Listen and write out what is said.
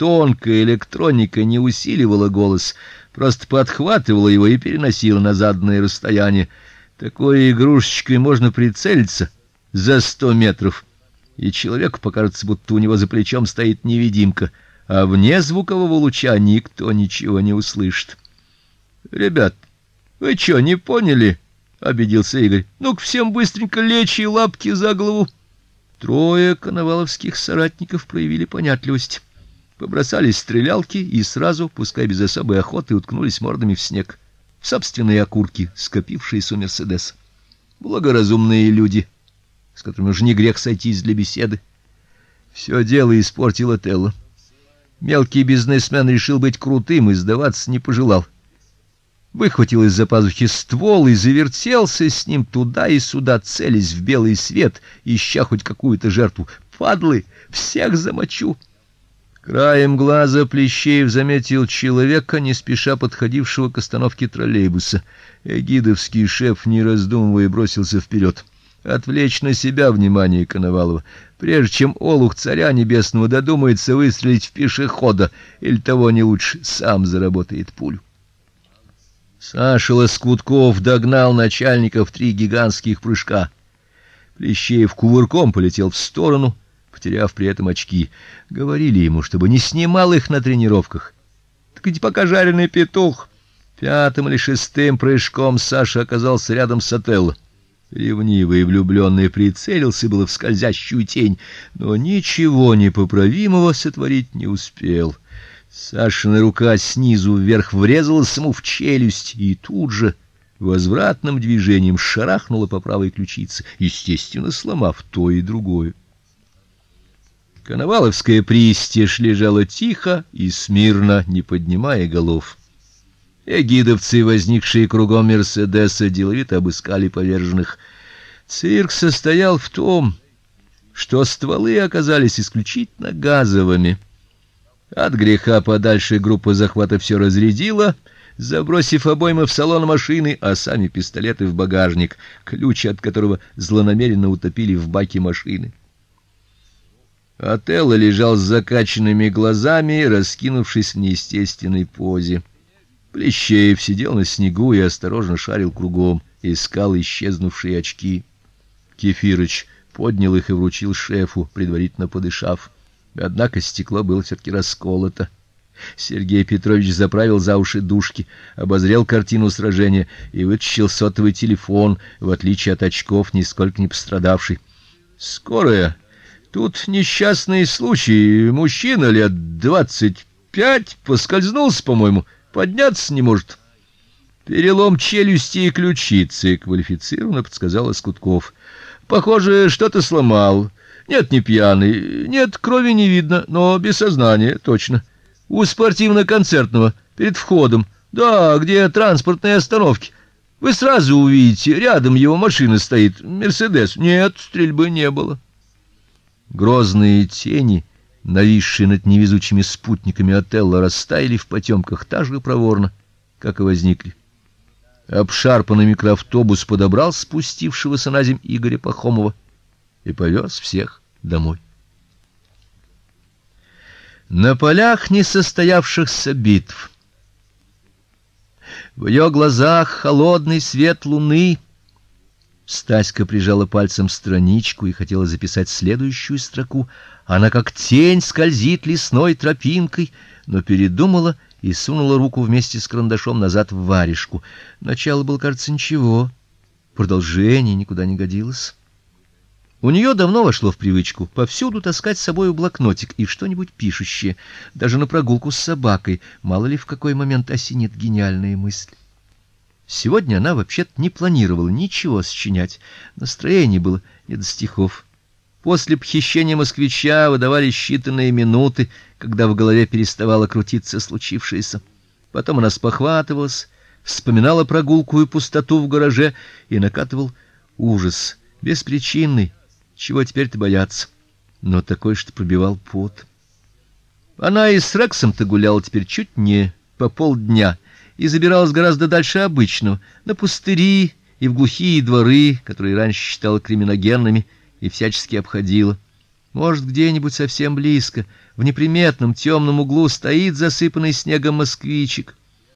тонкая электроника не усиливала голос, просто подхватывала его и переносила на заданное расстояние. Такой игрушечкой можно прицелиться за сто метров, и человеку покажется, будто у него за плечом стоит невидимка, а вне звукового луча никто ничего не услышит. Ребят, вы что, не поняли? обиделся Игорь. Ну-ка всем быстренько лечь и лапки за голову. Трое коноваловских соратников проявили понятливость. Побросали стрелялки и сразу, пускай без особой охоты, уткнулись мордами в снег, в собственные окурки, скопившиеся у Мерседеса. Благоразумные люди, с которыми уж не грех сойтись для беседы. Все дело испортило Телла. Мелкий бизнесмен решил быть крутым и сдаваться не пожелал выхватил из-за пазухи ствол и завертелся с ним туда и сюда, целясь в белый свет, ища хоть какую-то жертву. Падлы, всех замочу. Краем глаза Плещеев заметил человека, не спеша подходившего к остановке троллейбуса. Эгидовский шеф, не раздумывая, бросился вперед. Отвлечь на себя внимание Коновалова, прежде чем олух царя небесного додумается выстрелить в пешехода, или того не лучше, сам заработает пулю. Саша Лоскутков догнал начальника в три гигантских прыжка. Плещеев кувырком полетел в сторону, потеряв при этом очки. Говорили ему, чтобы не снимал их на тренировках. Так ведь пока жареный петух. Пятым или шестым прыжком Саша оказался рядом с Отелло. Ревнивый и влюбленный прицелился было в скользящую тень, но ничего непоправимого сотворить не успел. Сашина рука снизу вверх врезалась ему в челюсть и тут же возвратным движением шарахнула по правой ключице, естественно, сломав то и другое. Коноваловская пристежь лежала тихо и смирно, не поднимая голов. Эгидовцы, возникшие кругом Мерседеса, деловито обыскали поверженных. Цирк состоял в том, что стволы оказались исключительно газовыми. От греха подальше группа захвата все разрядила, забросив обоймы в салон машины, а сами пистолеты в багажник, ключ от которого злонамеренно утопили в баке машины. Отелло лежал с закачанными глазами, раскинувшись в неестественной позе. Плещеев сидел на снегу и осторожно шарил кругом, искал исчезнувшие очки. Кефирыч поднял их и вручил шефу, предварительно подышав. Однако стекло было все таки расколото. Сергей Петрович заправил за уши дужки, обозрел картину сражения и вытащил сотовый телефон, в отличие от очков, нисколько не пострадавший. Скорая. Тут несчастный случай. Мужчина лет двадцать пять поскользнулся, по-моему, подняться не может. Перелом челюсти и ключицы, квалифицированно подсказал Скутков. Похоже, что-то сломал. Нет, не пьяный. Нет, крови не видно, но без сознания, точно. У спортивно-концертного, перед входом. Да, где транспортные остановки. Вы сразу увидите, рядом его машина стоит, Мерседес. Нет, стрельбы не было. Грозные тени, нависшие над невезучими спутниками отеля, растаяли в потемках так же проворно, как и возникли. Обшарпанный микроавтобус подобрал спустившегося на земь Игоря Пахомова и повез всех домой. На полях несостоявшихся битв в ее глазах холодный свет луны. Стаська прижала пальцем страничку и хотела записать следующую строку. Она как тень скользит лесной тропинкой, но передумала и сунула руку вместе с карандашом назад в варежку. Начало было, кажется, ничего. Продолжение никуда не годилось. У нее давно вошло в привычку повсюду таскать с собой блокнотик и что-нибудь пишущее, даже на прогулку с собакой, мало ли в какой момент осенит гениальная мысль. Сегодня она вообще-то не планировала ничего сочинять. Настроение было не до стихов. После похищения москвича выдавали считанные минуты, когда в голове переставало крутиться случившееся. Потом она спохватывалась, вспоминала прогулку и пустоту в гараже и накатывал ужас, беспричинный, чего теперь-то бояться? Но такой, что пробивал пот. Она и с Рексом-то гуляла теперь чуть не по полдня и забиралась гораздо дальше обычного, на пустыри и в глухие дворы, которые раньше считала криминогенными и всячески обходила. Может, где-нибудь совсем близко, в неприметном темном углу стоит засыпанный снегом москвичик.